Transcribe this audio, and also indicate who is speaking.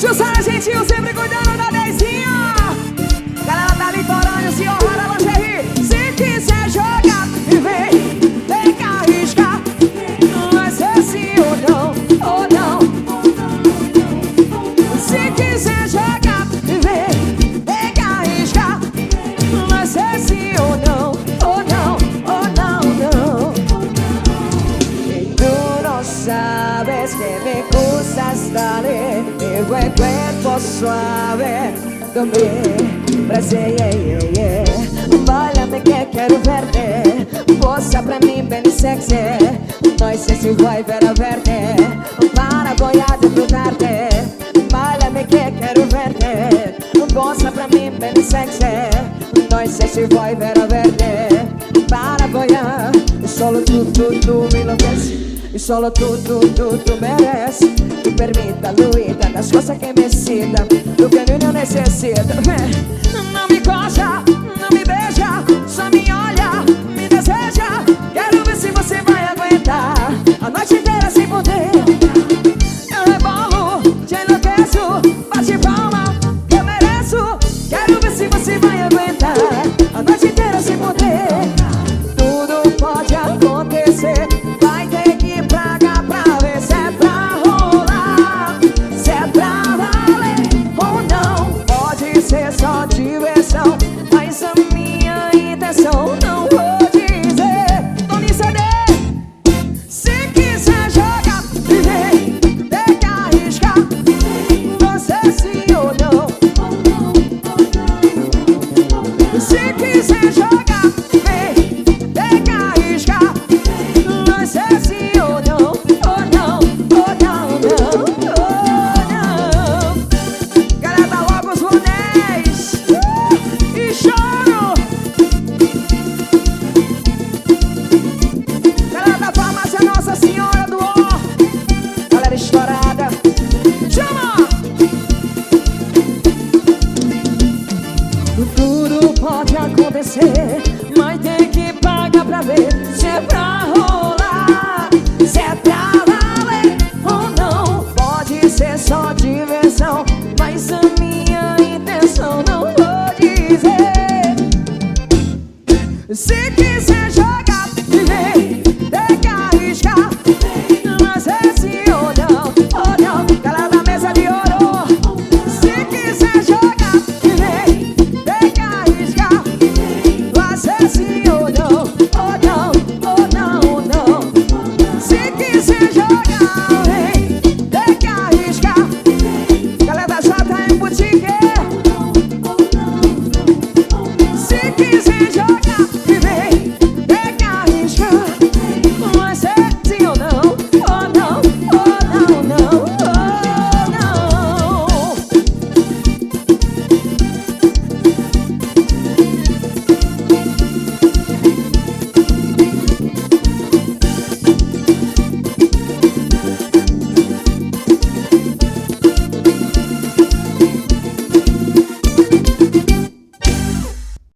Speaker 1: Jussara Gentil sempre cuidando suave. Dormir, prazer, yeah, yeah, yeah. Bailame que quero verte. Posa pra mim bem sexy. Nós se se vai ver a verte. Para boiar disfrutarte. Bailame que quero verte. Posa pra mim bem sexy. Nós se se vai ver a verte. Para boiar Solo tu, tu, tu me enlouquece E solo tu, tu, tu, tu merece Me permita, Luída, das coisas que me Do que eu não necessito. Não me coça, não me beija Só me olha, me deseja. Quero ver se você vai aguentar. A noite inteira sem poder. Eu rebolo, te enlouqueço Bate palma, eu mereço. Quero ver se você vai aguentar. A noite inteira diversão acontecer, mas tem que pagar pra ver